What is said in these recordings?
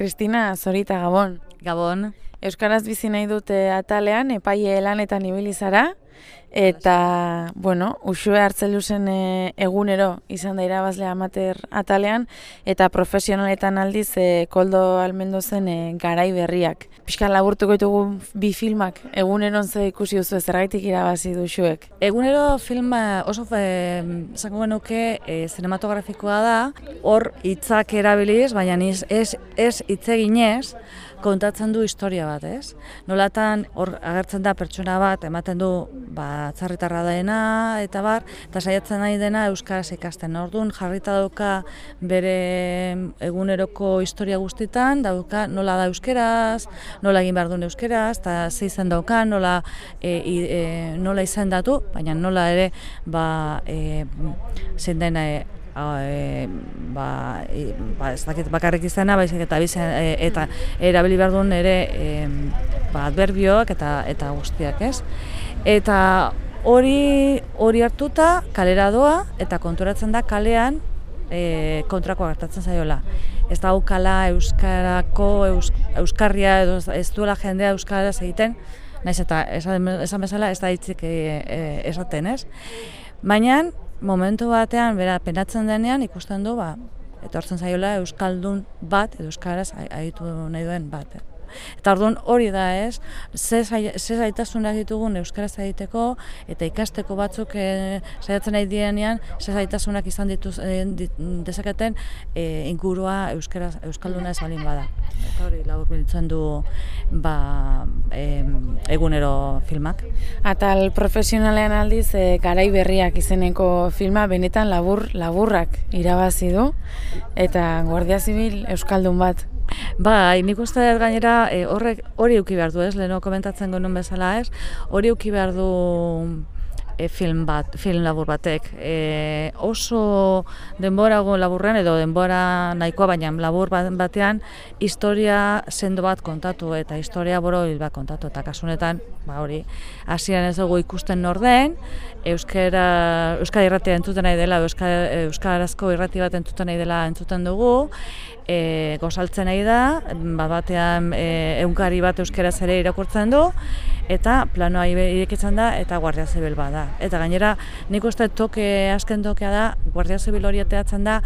Kristina, zorita Gabon. Gabon. Euskaraz bizi nahi dute atalean, epaile lanetan ibili zara, eta, bueno, usue hartzeluzen e, egunero izan da irabazle amater atalean, eta profesionaletan aldiz e, koldo almendo zen e, garai berriak. Piskan laburtuko ditugu bi filmak, eguneron ze ikusi duzu zergaitik irabazi duzuek. Egunero filma oso e, zango genuke e, cinematografikoa da, hor hitzak erabiliz, baina ez, ez, ez hitzeginez, kontatzen du historia bat, ez? Nolatan hor agertzen da pertsona bat, ematen du ba, txarritarra daena, eta bar, eta saiatzen nahi dena Euskaraz ikasten. Orduan jarrita dauka bere eguneroko historia guztitan, dauka nola da Euskaraz, nola egin behar duen Euskaraz, eta ze izan dauka, nola, e, e, nola izan datu, baina nola ere ba, e, zein dena e, e, ba, e, ba, ez dakit bakarrik izena, baizik eta bizen, e, eta erabili behar duen ere e, ba, adverbioak eta eta guztiak, ez? Eta hori hori hartuta kalera doa eta konturatzen da kalean e, kontrako gertatzen zaiola. Ez da kala euskarako euskarria edo ez duela jendea euskaraz egiten, naiz eta esan bezala ez da hitzik e, e, esaten, ez? Baina momentu batean, bera, penatzen denean, ikusten du, ba, etortzen zaiola Euskaldun bat, edo Euskaraz aritu nahi duen bat. Eta orduan hori da ez, ze zaitasunak ditugun Euskaraz egiteko eta ikasteko batzuk e, saiatzen nahi dienean, ze zaitasunak izan dituz e, dezaketen e, ingurua Euskaraz, Euskalduna ez balin bada. Eta hori labur du ba, e, egunero filmak. Atal profesionalean aldiz e, garai berriak izeneko filma benetan labur laburrak irabazi du eta Guardia Zibil Euskaldun bat Bai, nik uste dut gainera e, horrek hori eduki behar du, ez? Leno komentatzen genuen bezala, ez? Hori eduki behar du e, film bat, film labur batek. E, oso denbora laburren edo denbora nahikoa baina labur batean historia sendo bat kontatu eta historia boro bat kontatu. Eta kasunetan ba hori hasieran ez dugu ikusten norden euskara euskara irratia entzuten nahi dela euskara euskarazko irrati bat entzuten nahi dela entzuten dugu. E, gozaltzen nahi da, bat batean e, eunkari bat euskaraz ere irakurtzen du, eta planoa irekitzen da, eta Guardia Zibil bada. Eta gainera, nik uste toke, azken tokea da, Guardia Zibil hori ateatzen da,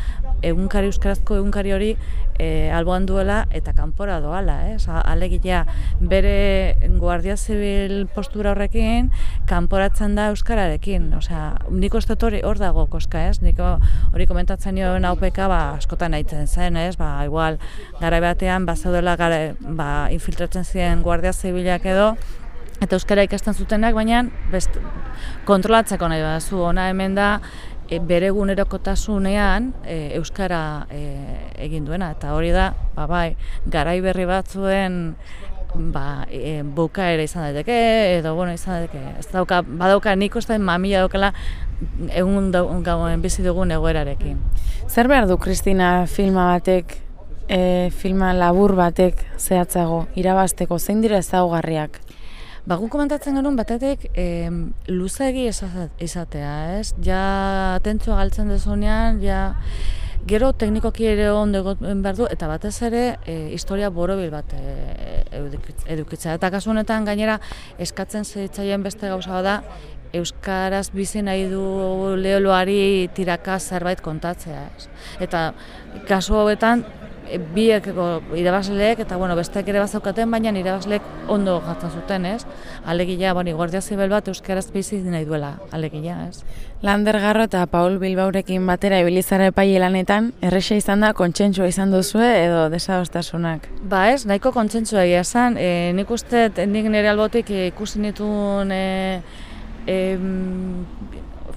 egunkari euskarazko egunkari hori e, alboan duela eta kanpora doala, eh? alegia bere Guardia Zibil postura horrekin, kanporatzen da euskararekin. Osea, nik uste hori hor dago koska, ez? Nik hori komentatzen nio naupeka, ba, askotan nahitzen zen, ez? Ba, igual, gara batean, ba, gara, ba, infiltratzen ziren Guardia Zibilak edo, eta euskara ikasten zutenak, baina best, kontrolatzeko nahi da zu ona hemen da e, bere egunerokotasunean e, euskara e, egin duena. Eta hori da ba, bai, garai berri batzuen ba, e, buka ere izan daiteke edo bueno, izan daiteke ez dauka, badauka nik uste mamila daukala egun gauen bizi dugun egoerarekin. Zer behar du Kristina filma batek e, filma labur batek zehatzago irabasteko zein dira ezaugarriak Ba, gu komentatzen genuen batetik e, luzegi izatea, ez? Ja, atentzua galtzen dezunean, ja, gero teknikoki ere ondo egoten behar du, eta batez ere e, historia borobil bat e, edukitzea. Eta kasu honetan gainera eskatzen zeitzaien beste gauza da, Euskaraz bizi nahi du leoloari tiraka zerbait kontatzea. Ez? Eta kasu hauetan E, biek irabazleek eta bueno, besteek ere bazaukaten, baina irabazleek ondo jatzen zuten, ez? Alegia, bani, guardia zibel bat euskaraz bizi nahi duela, alegia, ez? Lander Garro eta Paul Bilbaurekin batera ibilizara epai lanetan, erresa izan da kontsentsua izan duzue edo desadostasunak? Ba ez, nahiko kontsentsua egia zen, e, nik uste, nik nire albotik ikusi nituen e, e,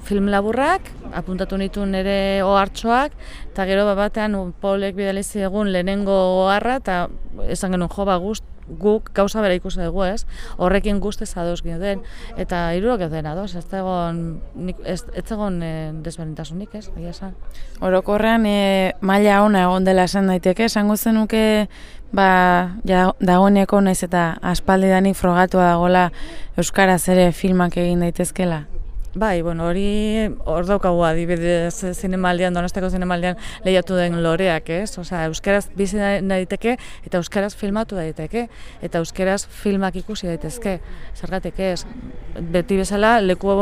film laburrak, apuntatu nitu nire ohartxoak, eta gero bat batean Paulek bidalizi egun lehenengo oharra, eta esan genuen jo, ba, gust, guk gauza bera ikusi dugu, ez? Horrekin guztez ados den, eta hiruak ez dena ados, ez egon, ez, ez egon e, desberdintasunik, ez? Egia esan. Orokorrean e, maila ona egon dela esan daiteke, esango zenuke ba, ja, dagoeneko naiz eta aspaldidanik frogatua dagola Euskaraz ere filmak egin daitezkela? Bai, bueno, hori hor daukagu adibidez zinemaldian, donosteko zinemaldian lehiatu den loreak, ez? Osea, euskeraz bizi daiteke eta euskaraz filmatu daiteke eta euskeraz filmak ikusi daitezke. Zergatik ez? Beti bezala leku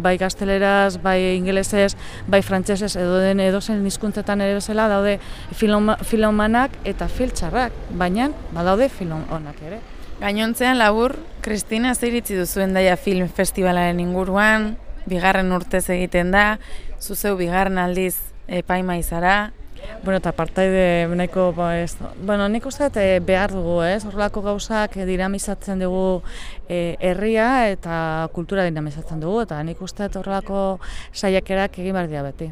bai gazteleraz, bai ingelesez, bai frantsesez edo den edozen hizkuntzetan ere bezala daude film filmanak eta filtxarrak, baina badaude film onak ere. Gainontzean labur, Kristina, zer iritzi duzuen daia film festivalaren inguruan, bigarren urtez egiten da, zuzeu bigarren aldiz epaima izara. Bueno, eta partaide nahiko, ba, ez, bueno, nik uste e, behar dugu, ez, horrelako gauzak dinamizatzen dugu e, herria eta kultura dinamizatzen dugu, eta nik uste horrelako saiakerak egin behar dira beti.